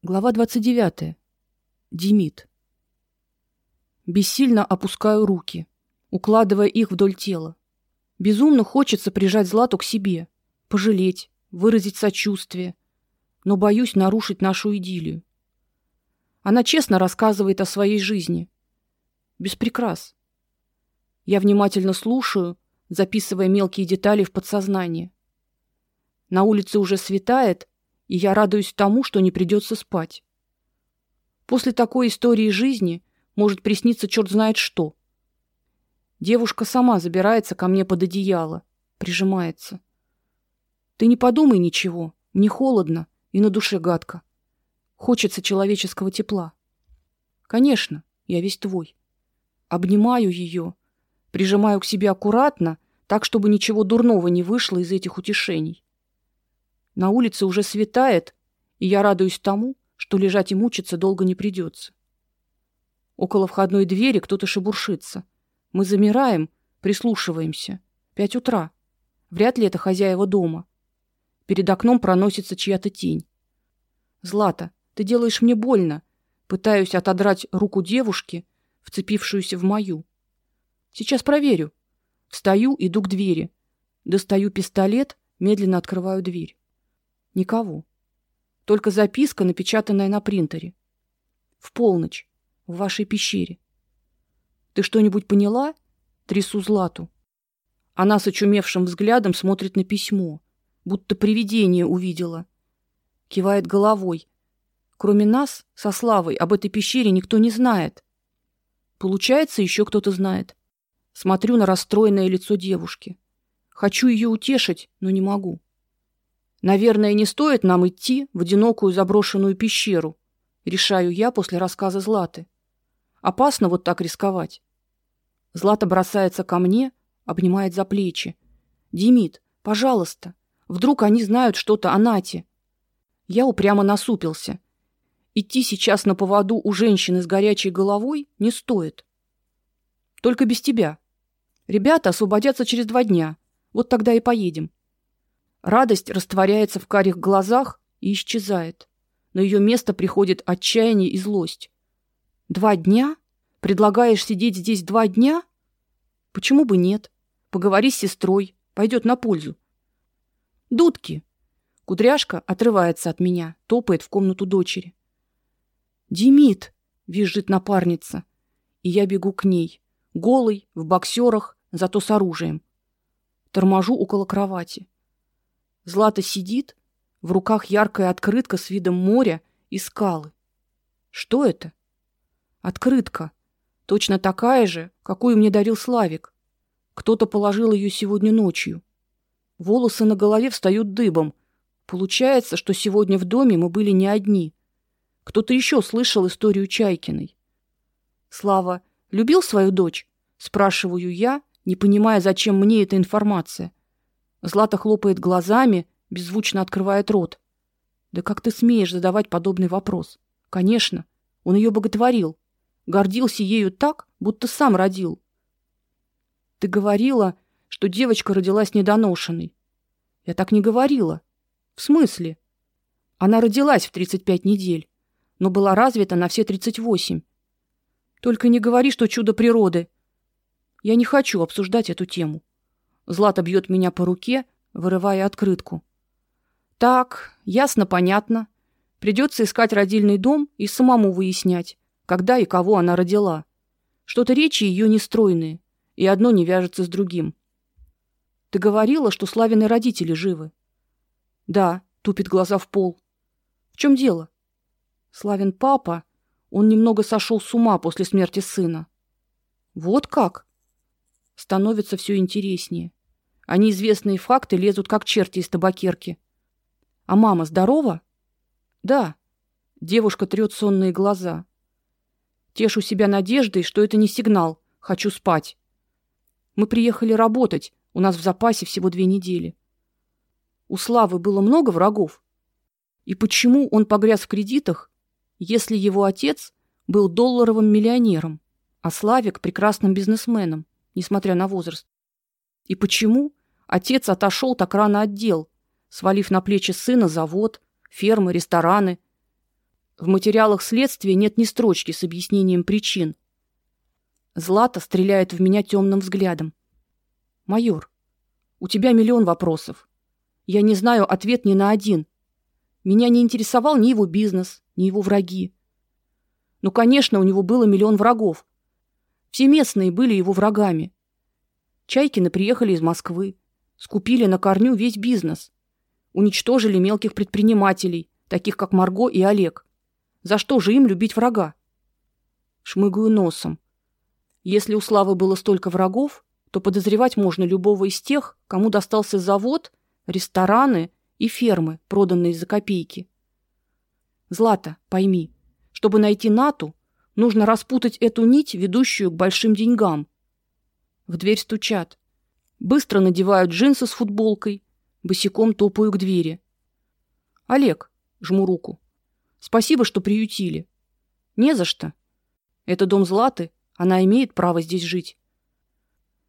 Глава 29. Демид. Бессильно опускаю руки, укладывая их вдоль тела. Безумно хочется прижать Злату к себе, пожалеть, выразить сочувствие, но боюсь нарушить нашу идиллию. Она честно рассказывает о своей жизни, без прикрас. Я внимательно слушаю, записывая мелкие детали в подсознание. На улице уже светает, и я радуюсь тому, что не придется спать. После такой истории жизни может присниться черт знает что. Девушка сама забирается ко мне под одеяло, прижимается. Ты не подумай ничего, мне холодно и на душе гадко. Хочется человеческого тепла. Конечно, я весь твой. Обнимаю ее, прижимаю к себе аккуратно, так чтобы ничего дурного не вышло из этих утешений. На улице уже светает, и я радуюсь тому, что лежать и мучиться долго не придется. Около входной двери кто-то шебуршится. Мы замираем, прислушиваемся. Пять утра. Вряд ли это хозяева дома. Перед окном проносится чья-то тень. Злата, ты делаешь мне больно. Пытаюсь отодрать руку девушки, вцепившуюся в мою. Сейчас проверю. Встаю, иду к двери. Достаю пистолет, медленно открываю дверь. Никого. Только записка, напечатанная на принтере. В полночь в вашей пещере. Ты что-нибудь поняла? Трясу Злату. Она с очумевшим взглядом смотрит на письмо, будто привидение увидела. Кивает головой. Кроме нас, со Славой, об этой пещере никто не знает. Получается, еще кто-то знает. Смотрю на расстроенное лицо девушки. Хочу ее утешить, но не могу. Наверное, не стоит нам идти в одинокую заброшенную пещеру, решаю я после рассказа Златы. Опасно вот так рисковать. Злата бросается ко мне, обнимает за плечи. Демид, пожалуйста, вдруг они знают что-то о Нате. Я упрямо насупился. Идти сейчас на поводу у женщины с горячей головой не стоит. Только без тебя. Ребята освободятся через два дня. Вот тогда и поедем. Радость растворяется в карих глазах и исчезает. На ее место приходит отчаяние и злость. Два дня? Предлагаешь сидеть здесь два дня? Почему бы нет? Поговори с сестрой, пойдет на пользу. Дудки. Кудряшка отрывается от меня, топает в комнату дочери. Демид, визжит напарница, и я бегу к ней, голый, в боксерах, зато с оружием. Торможу около кровати. Злата сидит, в руках яркая открытка с видом моря и скалы. Что это? Открытка, точно такая же, какую мне дарил Славик. Кто-то положил ее сегодня ночью. Волосы на голове встают дыбом. Получается, что сегодня в доме мы были не одни. Кто-то еще слышал историю Чайкиной. Слава любил свою дочь, спрашиваю я, не понимая, зачем мне эта информация. Злата хлопает глазами, беззвучно открывает рот. Да как ты смеешь задавать подобный вопрос? Конечно, он ее боготворил, гордился ею так, будто сам родил. Ты говорила, что девочка родилась недоношенной. Я так не говорила. В смысле? Она родилась в 35 недель, но была развита на все 38. Только не говори, что чудо природы. Я не хочу обсуждать эту тему. Злата бьет меня по руке, вырывая открытку. Так, ясно, понятно. Придется искать родильный дом и самому выяснять, когда и кого она родила. Что-то речи ее нестройные, и одно не вяжется с другим. Ты говорила, что Славины родители живы. Да, тупит глаза в пол. В чем дело? Славин папа, он немного сошел с ума после смерти сына. Вот как? Становится все интереснее а неизвестные факты лезут как черти из табакерки. А мама здорова? Да. Девушка трет сонные глаза. Тешу себя надеждой, что это не сигнал. Хочу спать. Мы приехали работать. У нас в запасе всего две недели. У Славы было много врагов. И почему он погряз в кредитах, если его отец был долларовым миллионером, а Славик прекрасным бизнесменом, несмотря на возраст? И почему Отец отошел так рано от дел, свалив на плечи сына завод, фермы, рестораны. В материалах следствия нет ни строчки с объяснением причин. Злата стреляет в меня темным взглядом. Майор, у тебя миллион вопросов. Я не знаю ответ ни на один. Меня не интересовал ни его бизнес, ни его враги. Ну, конечно, у него было миллион врагов. Все местные были его врагами. Чайкины приехали из Москвы, скупили на корню весь бизнес, уничтожили мелких предпринимателей, таких как Марго и Олег. За что же им любить врага? Шмыгаю носом. Если у Славы было столько врагов, то подозревать можно любого из тех, кому достался завод, рестораны и фермы, проданные за копейки. Злата, пойми, чтобы найти Нату, нужно распутать эту нить, ведущую к большим деньгам. В дверь стучат. Быстро надевают джинсы с футболкой, босиком топаю к двери. Олег, жму руку. Спасибо, что приютили. Не за что. Это дом Златы, она имеет право здесь жить.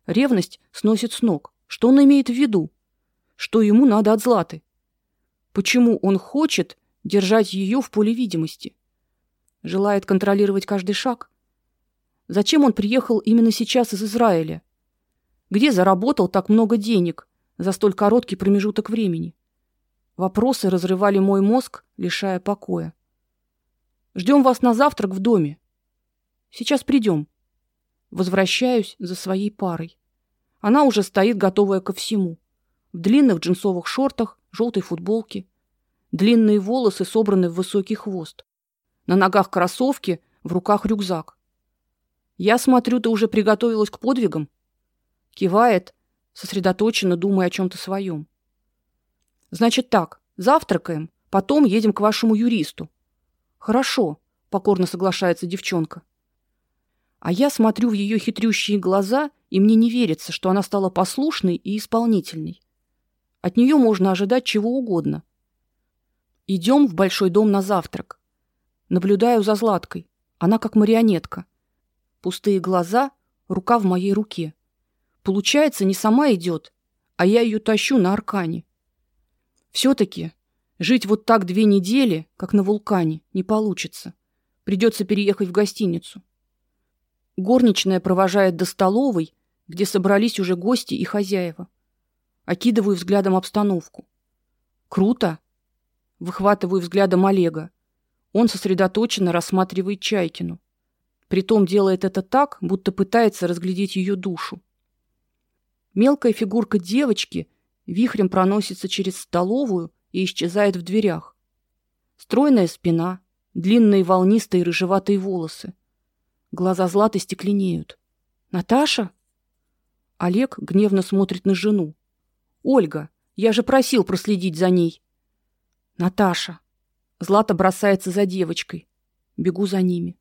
Ревность сносит с ног. Что он имеет в виду? Что ему надо от Златы? Почему он хочет держать ее в поле видимости? Желает контролировать каждый шаг? Зачем он приехал именно сейчас из Израиля? Где заработал так много денег за столь короткий промежуток времени? Вопросы разрывали мой мозг, лишая покоя. Ждем вас на завтрак в доме. Сейчас придем. Возвращаюсь за своей парой. Она уже стоит, готовая ко всему. В длинных джинсовых шортах, желтой футболке, длинные волосы собраны в высокий хвост. На ногах кроссовки, в руках рюкзак. Я смотрю, ты уже приготовилась к подвигам. Кивает, сосредоточенно думая о чем то своем. Значит так, завтракаем, потом едем к вашему юристу. Хорошо, покорно соглашается девчонка. А я смотрю в ее хитрющие глаза, и мне не верится, что она стала послушной и исполнительной. От нее можно ожидать чего угодно. Идем в большой дом на завтрак. Наблюдаю за Златкой. Она как марионетка. Пустые глаза, рука в моей руке. Получается, не сама идет, а я ее тащу на аркане. все таки жить вот так две недели, как на вулкане, не получится. Придется переехать в гостиницу. Горничная провожает до столовой, где собрались уже гости и хозяева. Окидываю взглядом обстановку. Круто. Выхватываю взглядом Олега. Он сосредоточенно рассматривает Чайкину. Притом делает это так, будто пытается разглядеть ее душу. Мелкая фигурка девочки вихрем проносится через столовую и исчезает в дверях. Стройная спина, длинные волнистые рыжеватые волосы. Глаза Златы стекленеют. Наташа? Олег гневно смотрит на жену. Ольга, я же просил проследить за ней. Наташа. Злата бросается за девочкой. Бегу за ними.